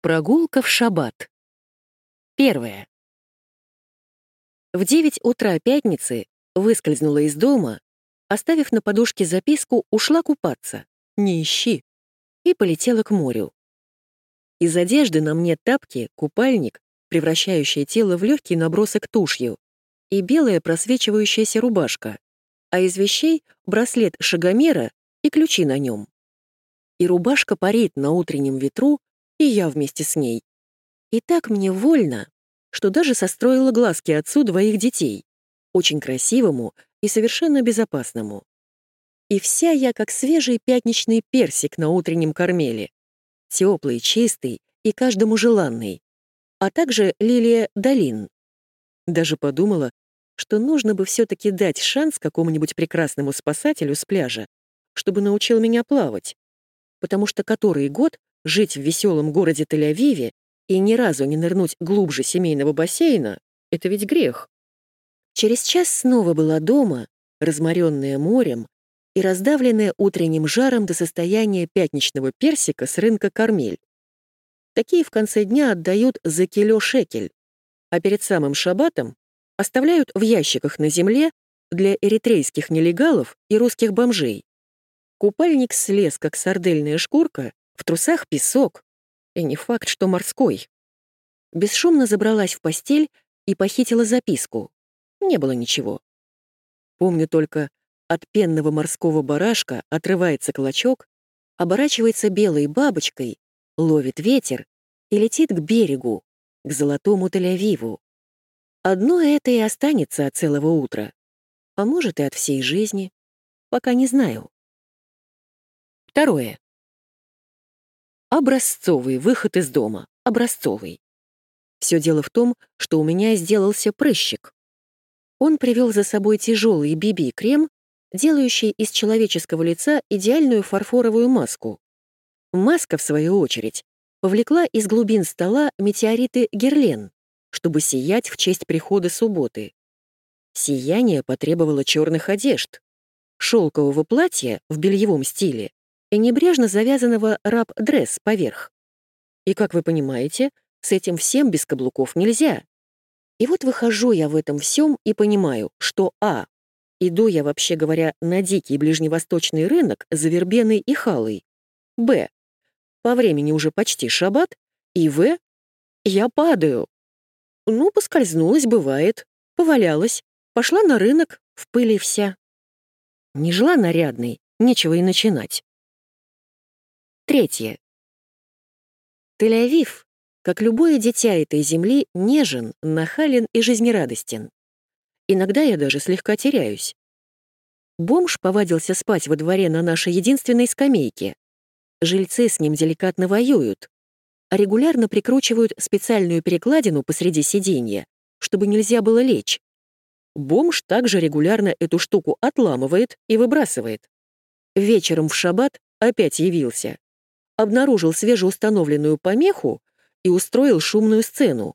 Прогулка в шаббат. Первое. В 9 утра пятницы выскользнула из дома, оставив на подушке записку «Ушла купаться, не ищи» и полетела к морю. Из одежды на мне тапки, купальник, превращающий тело в легкий набросок тушью, и белая просвечивающаяся рубашка, а из вещей — браслет шагомера и ключи на нем. И рубашка парит на утреннем ветру, и я вместе с ней. И так мне вольно, что даже состроила глазки отцу двоих детей, очень красивому и совершенно безопасному. И вся я как свежий пятничный персик на утреннем кормеле, теплый, чистый и каждому желанный, а также лилия долин. Даже подумала, что нужно бы все-таки дать шанс какому-нибудь прекрасному спасателю с пляжа, чтобы научил меня плавать, потому что который год жить в веселом городе Тель-Авиве и ни разу не нырнуть глубже семейного бассейна — это ведь грех. Через час снова была дома, разморенная морем и раздавленная утренним жаром до состояния пятничного персика с рынка Кармель. Такие в конце дня отдают за кило-шекель, а перед самым шабатом оставляют в ящиках на земле для эритрейских нелегалов и русских бомжей. Купальник слез, как сардельная шкурка, в трусах песок. И не факт, что морской. Бесшумно забралась в постель и похитила записку. Не было ничего. Помню только, от пенного морского барашка отрывается клочок, оборачивается белой бабочкой, ловит ветер и летит к берегу, к золотому Тель-Авиву. Одно это и останется от целого утра. А может, и от всей жизни. Пока не знаю. Второе. Образцовый выход из дома. Образцовый. Все дело в том, что у меня сделался прыщик. Он привел за собой тяжелый BB-крем, делающий из человеческого лица идеальную фарфоровую маску. Маска, в свою очередь, повлекла из глубин стола метеориты Герлен, чтобы сиять в честь прихода субботы. Сияние потребовало черных одежд, шелкового платья в бельевом стиле и небрежно завязанного раб-дресс поверх. И, как вы понимаете, с этим всем без каблуков нельзя. И вот выхожу я в этом всем и понимаю, что а. Иду я, вообще говоря, на дикий ближневосточный рынок за вербеной и халой. б. По времени уже почти шаббат. И в. Я падаю. Ну, поскользнулась, бывает. Повалялась. Пошла на рынок, в пыли вся. Не жила нарядной, нечего и начинать. Третье. Тель-Авив, как любое дитя этой земли, нежен, нахален и жизнерадостен. Иногда я даже слегка теряюсь. Бомж повадился спать во дворе на нашей единственной скамейке. Жильцы с ним деликатно воюют, а регулярно прикручивают специальную перекладину посреди сиденья, чтобы нельзя было лечь. Бомж также регулярно эту штуку отламывает и выбрасывает. Вечером в шаббат опять явился обнаружил свежеустановленную помеху и устроил шумную сцену.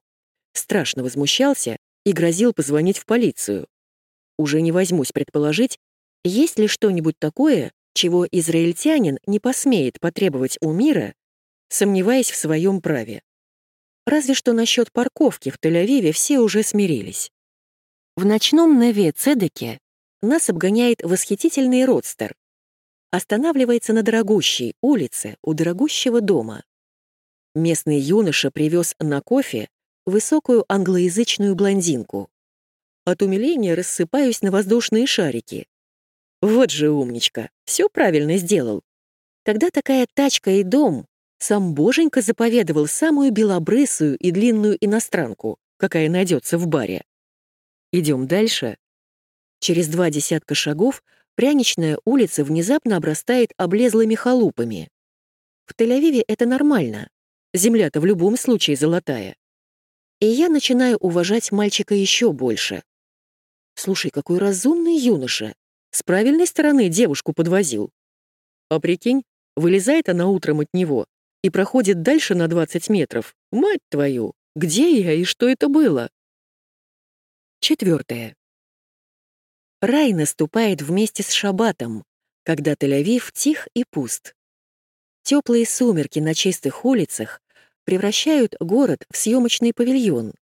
Страшно возмущался и грозил позвонить в полицию. Уже не возьмусь предположить, есть ли что-нибудь такое, чего израильтянин не посмеет потребовать у мира, сомневаясь в своем праве. Разве что насчет парковки в Тель-Авиве все уже смирились. В ночном Неве Цедеке нас обгоняет восхитительный родстер, останавливается на дорогущей улице у дорогущего дома. Местный юноша привез на кофе высокую англоязычную блондинку. От умиления рассыпаюсь на воздушные шарики. Вот же умничка, все правильно сделал. Когда такая тачка и дом, сам Боженька заповедовал самую белобрысую и длинную иностранку, какая найдется в баре. Идем дальше. Через два десятка шагов пряничная улица внезапно обрастает облезлыми халупами. В Тель-Авиве это нормально. Земля-то в любом случае золотая. И я начинаю уважать мальчика еще больше. Слушай, какой разумный юноша. С правильной стороны девушку подвозил. А прикинь, вылезает она утром от него и проходит дальше на 20 метров. Мать твою, где я и что это было? Четвертое. Рай наступает вместе с шабатом, когда Тель-Авив тих и пуст. Теплые сумерки на чистых улицах превращают город в съемочный павильон.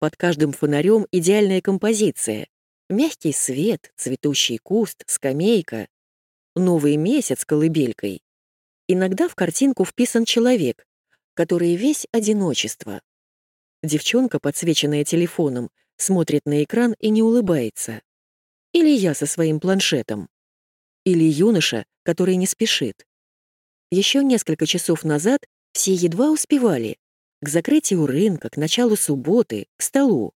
Под каждым фонарем идеальная композиция. Мягкий свет, цветущий куст, скамейка. Новый месяц колыбелькой. Иногда в картинку вписан человек, который весь одиночество. Девчонка, подсвеченная телефоном, смотрит на экран и не улыбается. Или я со своим планшетом. Или юноша, который не спешит. Еще несколько часов назад все едва успевали. К закрытию рынка, к началу субботы, к столу.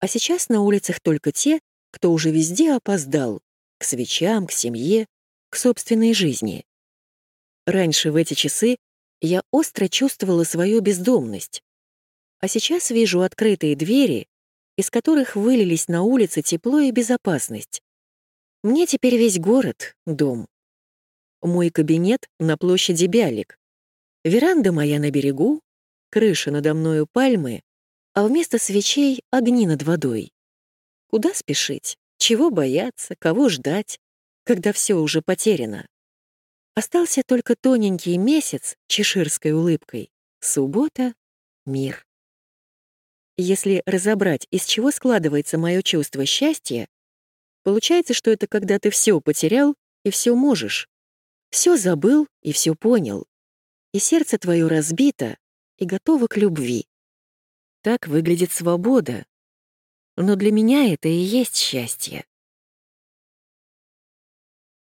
А сейчас на улицах только те, кто уже везде опоздал. К свечам, к семье, к собственной жизни. Раньше в эти часы я остро чувствовала свою бездомность. А сейчас вижу открытые двери, из которых вылились на улице тепло и безопасность. Мне теперь весь город — дом. Мой кабинет на площади Бялик. Веранда моя на берегу, крыша надо мною пальмы, а вместо свечей — огни над водой. Куда спешить? Чего бояться? Кого ждать? Когда все уже потеряно? Остался только тоненький месяц чеширской улыбкой. Суббота — мир. Если разобрать, из чего складывается мое чувство счастья, получается, что это когда ты все потерял и все можешь. Все забыл и все понял. И сердце твое разбито и готово к любви. Так выглядит свобода. Но для меня это и есть счастье.